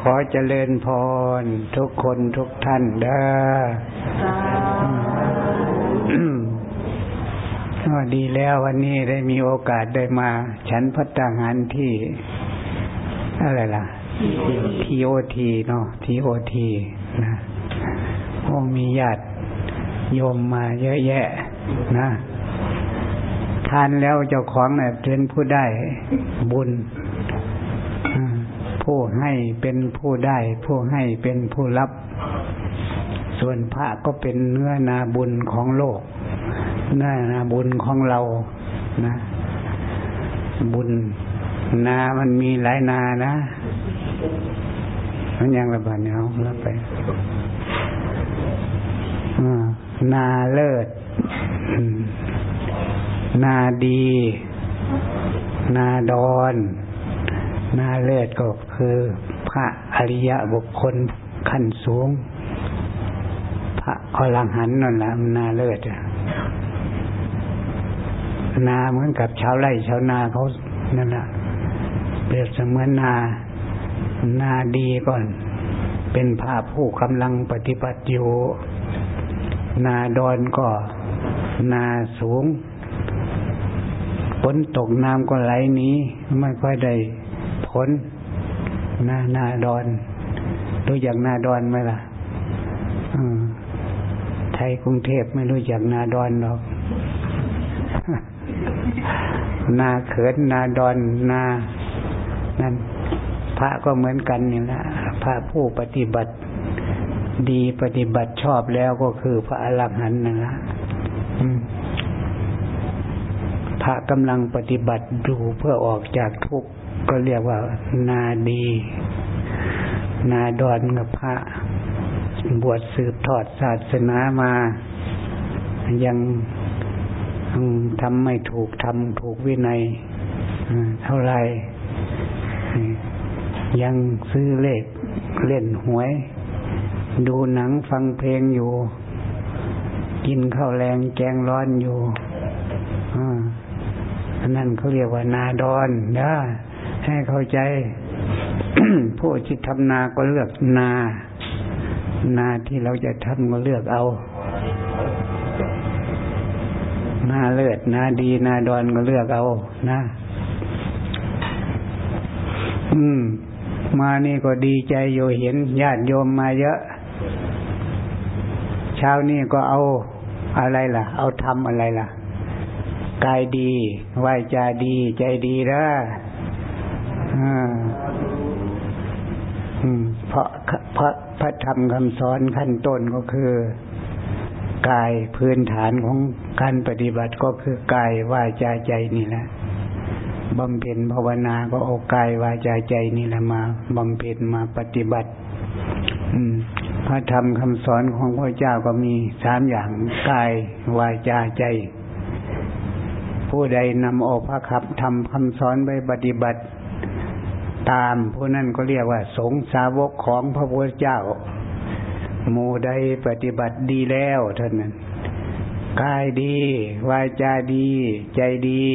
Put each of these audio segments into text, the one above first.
ขอเจริญพร ทุกคนทุกท่านเด้อดีแล้ววันนี้ได้มีโอกาสได้มา ฉันพัฒหารที่ อะไรล่ะทีโอทีเนาะทีโอทีนะโอ้มีญาติโยมมาเยอะแยะ นะทานแล้วเจ้าของเนี่ยเป็นผู้ได้บุญ ผู้ให้เป็นผู้ได้ ผู้ให้เป็นผู้รับ ส่วนพระก็เป็นเนื้อนาบุญของโลก เนื้อนาบุญของเรานะ บุญนามันมีหลายนานะมันยังระบาดเนี่ยเอาแล้วไปนาเลิศ นาดี นาดอน นาเลิศก็คือพระอริยะบุคคลขั้นสูง พระอรหันต์นั่นแหละนาเลิศนาเหมือนกับชาวไร่ชาวนาเขานั่นแหละเปรียบเสมือนนา นาดีก่อน เป็นพระผู้กำลังปฏิบัติอยู่ นาดอนก็นาสูงฝนตกน้ำก็ไหลนี้ ไม่ค่อยได้ ผลนานาดอนรู้จักนาดอนไหมล่ะไทยกรุงเทพไม่รู้จักนาดอนหรอก นาเขินนาดอนนานั่นพระก็เหมือนกันนี่แหละพระผู้ปฏิบัติ ดีปฏิบัติชอบแล้วก็คือพระอรหันต์นั่นละพระกำลังปฏิบัติดูเพื่อออกจากทุกข์ ก็เรียกว่านาดี นาดอนกับพระบวชสืบทอดศาสนามา ยังทำไม่ถูกทำถูกวินัยเท่าไรยังซื้อเลขเล่นหวย ดูหนังฟังเพลงอยู่ กินข้าวแรงแกงร้อนอยู่อันนั้นเขาเรียกว่านาดอนนะ ให้เข้าใจ ผู้ที่ทำนาก็เลือกนา นาที่เราจะทำก็เลือกเอานาเลือดนาดีนาดอนก็เลือกเอานะ อืม มานี่ก็ดีใจโยเห็นญาติโยมมาเยอะ เช้านี้ก็เอาอะไรล่ะ เอาทำอะไรล่ะ กายดีวายจาดี ใจดีนะ เพราะพระพระธรรมคำสอนขั้นต้นก็คือกายพื้นฐานของการปฏิบัติก็คือกายวาจาใจนี่แหละบำเพ็ญภาวนาก็เอากายวาจาใจนี่แหละมาบำเพ็ญมาปฏิบัติ อืมพระธรรมคำสอนของพระเจ้าก็มีสามอย่างกายวาจาใจ ผู้ใดนำเอาพระคับทำคำสอนไปปฏิบัติ ตามผู้นั้นก็เรียกว่า สงสาวกของพระพุทธเจ้าหมู่ใดปฏิบัติดีแล้วเท่านั้นกายดี วาจาดี ใจดี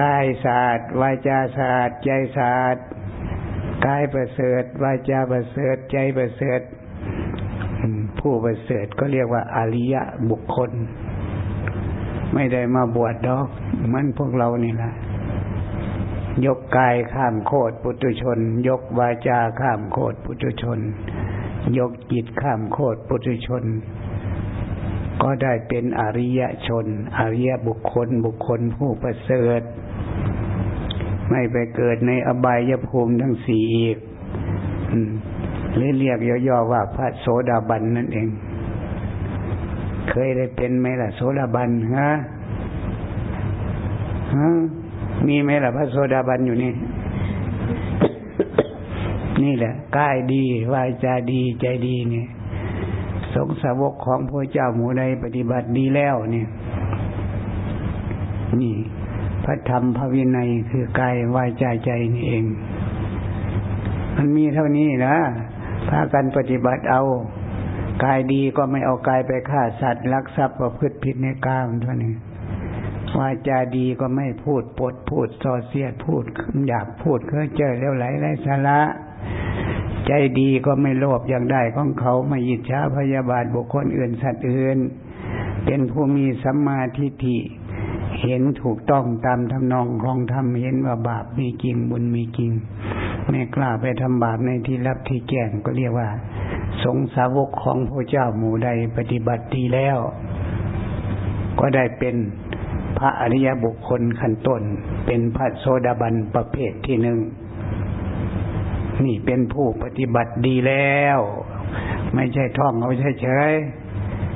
กายศาสตร์วาจาศาสตร์ใจศาสตร์กายประเสริฐวาจาประเสริฐใจประเสริฐผู้ประเสริฐก็เรียกว่าอริยะบุคคล ไม่ได้มาบวชดอก มันพวกเรานี่แหละ ยกกายข้ามโคตรปุถุชน ยกวาจาข้ามโคตรปุถุชน ยกจิตข้ามโคตรปุถุชน ก็ได้เป็นอริยชน อริยบุคคลบุคคลผู้ประเสริฐ ไม่ไปเกิดในอบายภูมิทั้งสี่อีกหรือเรียกย่อๆว่าพระโสดาบันนั่นเอง เคยได้เป็นไหมล่ะโสดาบันฮะฮะ มีไหมล่ะพระโสดาบันอยู่นี่ นี่แหละกายดีวาจาดีใจดีเนี่ยสงสาวกของพระเจ้าหมูใดปฏิบัติดีแล้วเนี่ย นี่ พระธรรมพระวินัยคือกายวาจาใจนี่เอง มันมีเท่านี้นะพากันปฏิบัติเอากายดีก็ไม่เอากายไปฆ่าสัตว์ลักทรัพย์ประพฤติผิดในกามเท่านี้ วาจาดีก็ไม่พูดปดพูดส่อเสียดพูดอยากพูดเคือเจอแล้วไหลไรสาระใจดีก็ไม่โลภอย่างได้ของเขาไม่อิจฉาพยาบาทบุคคลอื่นสัตว์อื่น เป็นผู้มีสัมมาทิฏฐิ เห็นถูกต้องตามทำนองครองธรรมเห็นว่าบาปมีจริงบุญมีจริง ไม่กล้าไปทำบาปในที่รับที่แจ้งก็เรียกว่า สงสาวกของพระเจ้าหมู่ใดปฏิบัติดีแล้ว ก็ได้เป็น พระอริยบุคคลขั้นต้น เป็นพระโสดาบันประเภทที่หนึ่งนี่เป็นผู้ปฏิบัติดีแล้ว ไม่ใช่ท่องเอาเฉย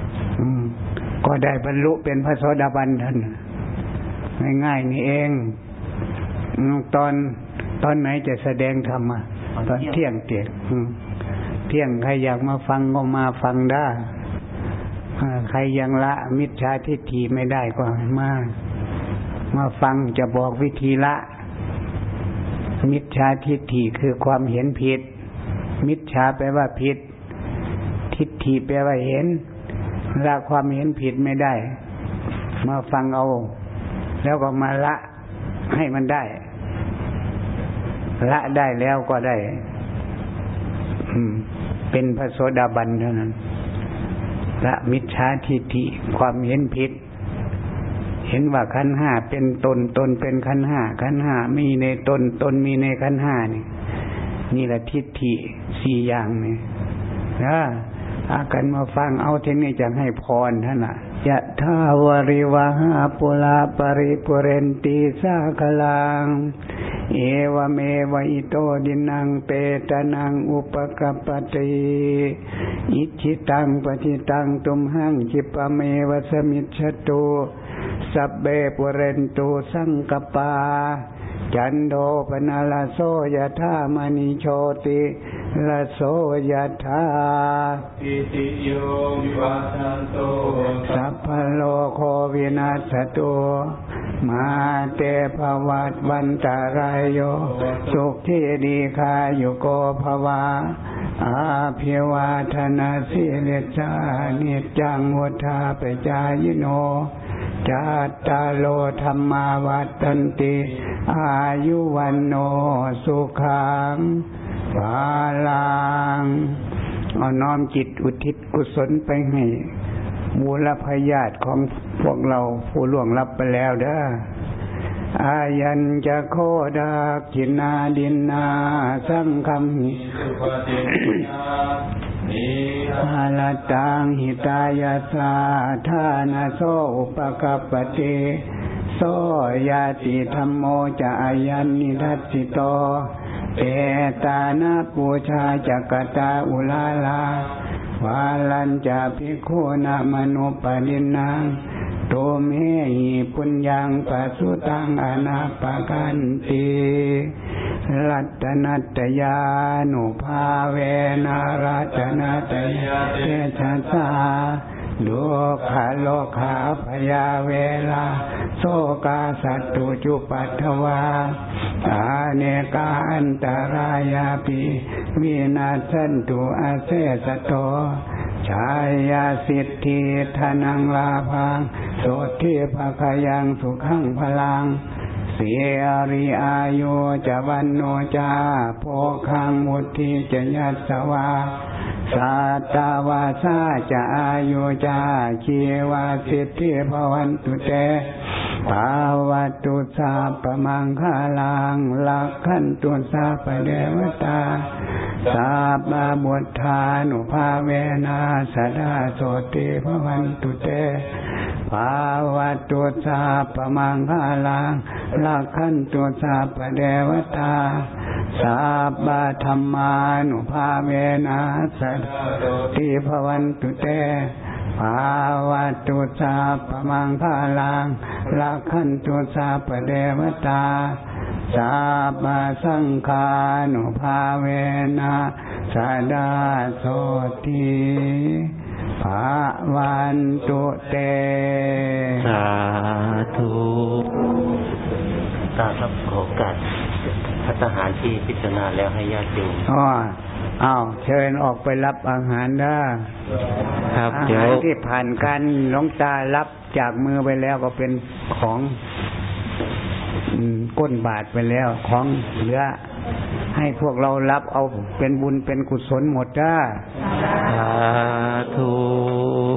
ๆก็ได้บรรลุเป็นพระโสดาบันท่านง่ายๆนี่เอง ตอนตอนไหนจะแสดงธรรมอะตอนเที่ยงเตียงเที่ยงใครอยากมาฟังก็มาฟังได้ ใครยังละมิจฉาทิฏฐิไม่ได้ก็มาก มาฟังจะบอกวิธีละ มิจฉาทิฏฐิคือความเห็นผิด มิจฉาแปลว่าผิด ทิฏฐิแปลว่าเห็นละความเห็นผิดไม่ได้ มาฟังเอา แล้วก็มาละให้มันได้ ละได้แล้วก็ได้เป็นพระโสดาบันเท่านั้น ละมิจฉาทิฏฐิความเห็นผิด เห็นว่าขันห้าเป็นตนตนเป็นขันห้าขันห้ามีในตนตนมีในขันห้านี่นี่แหละทิฏฐิสี่อย่างนี่นะอากันมาฟังเอาเทนี้จะให้พรท่านอะยะถา วาริวะหาปูรา ปะริปูเรนติ สาคะรัง เอวะเมวะ อิโต ทินนังเปตานังอุปะกัปปะติอิจฉิตังปัตถิตังตุมหัง ขิปปะเมวะ สะมิชฌะตุสัพเพ ปูเรนตุสังกัปปา จันโท ปัณณะระโสยะถา มะณิโชติระโสยธาอิติโยวิวัสันโตสัพพโลโควินัสตุ มาเตภวัตวันตารายโยสุขที่ดีคาอยู่โกภวาอาภิวาธนาสิเลจานิจังวุธาปจายโนจัตตาโลธรรมาวัตันติ อายุวันโนสุขังภาลังอน้อมจิตอุทิศกุศลไปให้ มูลพยาธิของพวกเราผู้ล่วงลับไปแล้วเด้ออายันจะโคดากินาดินนาสังคำหิอาลตังหิตายาสาธานาโซอุปกัปติโสยาติธรรมโมจะอายันนิทัสสิโตเปตานาปูชาจักตาอุลาลา วาลันจะพิโคนามนุปนินังโตเมหิปุญญังปัสุตังอนาปกันติรัตนัตยานุภาเวนารัตนัตยาเตชะสา ดุขาโลขาพยาเวลาโสกาสัตตุจุปัทวาอาเนกาอันตรายาปิวินาสันตุอาเสสโตชายาสิทธิธนังลาพังโสทิภาคยังสุขังพลัง สียริอายุจะวันโนจาโพคังมุติจะยัสวาสัตวาสาจะอายุจาชีวาสิทธิภวันตุเตภาวตุสาปมังคาลังลักขันตุสาปเดวตาสาบาบุตธานุภาเวนาสดาโสติภวันตุเต ภาวะตุสาปมังคาลังลักขันตุสาปเดวตาสาบาธรรมานุภาเวนะสัตติภวันตุเตภาวะตุสาปมังพาลังลักขันตุสาปเดวตาสาบาสังคานุภาเวนะสาดาโสติ ภาวันตุเต สาธุตาครับขอการพัฒหารที่พิจารณาแล้วให้ญาติโยมอ๋ออ้าวเชิญออกไปรับอาหารนะครับอาเดี๋ยหาวรที่ผ่านการหลวงตารับจากมือไปแล้วก็เป็นของอืมก้นบาทไปแล้ว ของเหลือให้พวกเรารับเอาเป็นบุญเป็นกุศลหมดจ้าสา